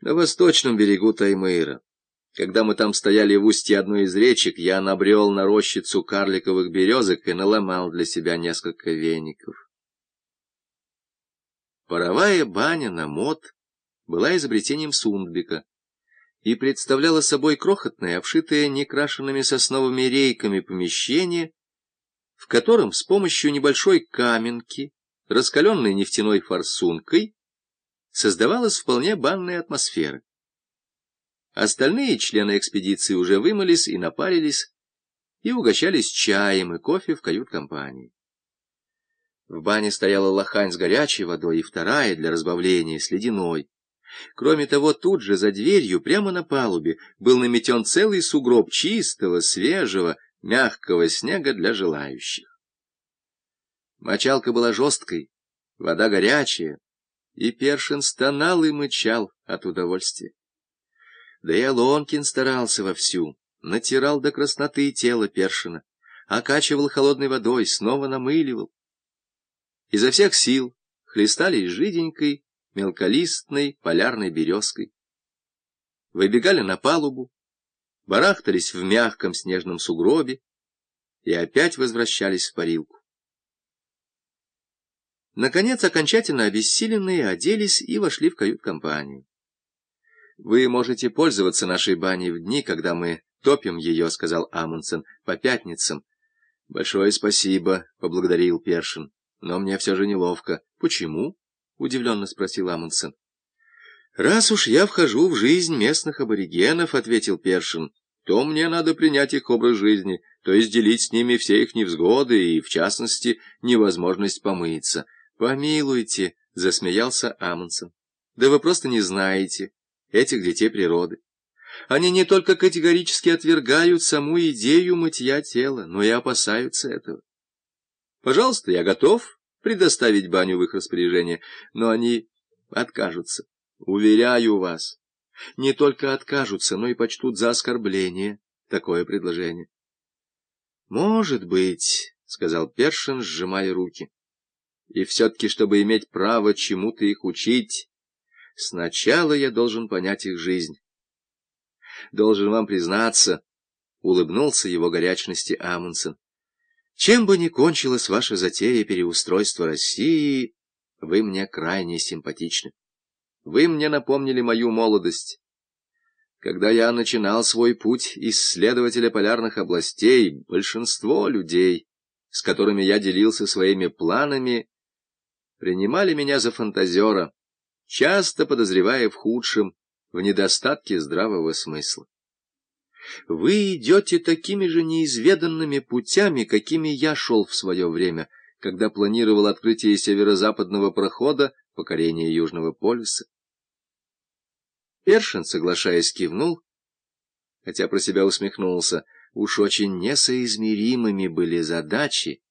На восточном берегу Таймыра. Когда мы там стояли в устье одной из речек, я набрел на рощицу карликовых березок и наломал для себя несколько веников. Паровая баня на мод была изобретением Сундбека и представляла собой крохотное, обшитое некрашенными сосновыми рейками помещение, в котором с помощью небольшой каменки, раскаленной нефтяной форсункой, создавалась вполне банная атмосфера. Остальные члены экспедиции уже вымылись и напарились, и угощались чаем и кофе в кают-компании. В бане стояла лохань с горячей водой и вторая для разбавления с ледяной. Кроме того, тут же за дверью, прямо на палубе, был наметен целый сугроб чистого, свежего, мягкого снега для желающих. Мочалка была жесткой, вода горячая, и Першин стонал и мычал от удовольствия. Да и Алонкин старался вовсю, натирал до красноты тело Першина, окачивал холодной водой, снова намыливал. Изо всех сил хлестали жиденькой, мелколистной полярной березкой. Выбегали на палубу, барахтались в мягком снежном сугробе и опять возвращались в парилку. Наконец, окончательно обессиленные оделись и вошли в кают-компанию. «Вы можете пользоваться нашей баней в дни, когда мы топим ее», — сказал Амундсен, — «по пятницам». «Большое спасибо», — поблагодарил Першин. «Но мне все же неловко». «Почему?» — удивленно спросил Амундсен. «Раз уж я вхожу в жизнь местных аборигенов», — ответил Першин, — «то мне надо принять их образ жизни, то есть делить с ними все их невзгоды и, в частности, невозможность помыться». «Помилуйте», — засмеялся Амундсен. «Да вы просто не знаете этих детей природы. Они не только категорически отвергают саму идею мытья тела, но и опасаются этого. Пожалуйста, я готов предоставить баню в их распоряжение, но они откажутся. Уверяю вас, не только откажутся, но и почтут за оскорбление такое предложение. — Может быть, — сказал Першин, сжимая руки. И все-таки, чтобы иметь право чему-то их учить, сначала я должен понять их жизнь. Должен вам признаться, — улыбнулся его горячности Амундсен, — чем бы ни кончилась ваша затея переустройства России, вы мне крайне симпатичны. Вы мне напомнили мою молодость. Когда я начинал свой путь исследователя полярных областей, большинство людей, с которыми я делился своими планами, принимали меня за фантазера, часто подозревая в худшем, в недостатке здравого смысла. Вы идете такими же неизведанными путями, какими я шел в свое время, когда планировал открытие северо-западного прохода, покорение Южного полюса. Першин, соглашаясь, кивнул, хотя про себя усмехнулся. Уж очень несоизмеримыми были задачи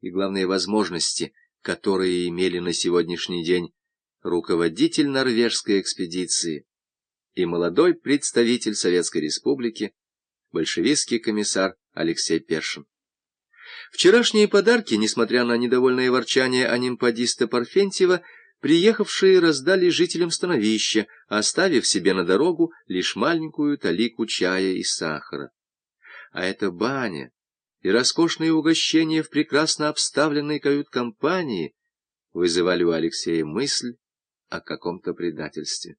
и, главные возможности — которые имели на сегодняшний день руководитель норвежской экспедиции и молодой представитель Советской Республики, большевистский комиссар Алексей Першин. Вчерашние подарки, несмотря на недовольное ворчание анимпадиста Парфентьева, приехавшие раздали жителям становища, оставив себе на дорогу лишь маленькую талику чая и сахара. А эта баня, и роскошные угощения в прекрасно обставленной кают-компании вызывали у Алексея мысль о каком-то предательстве.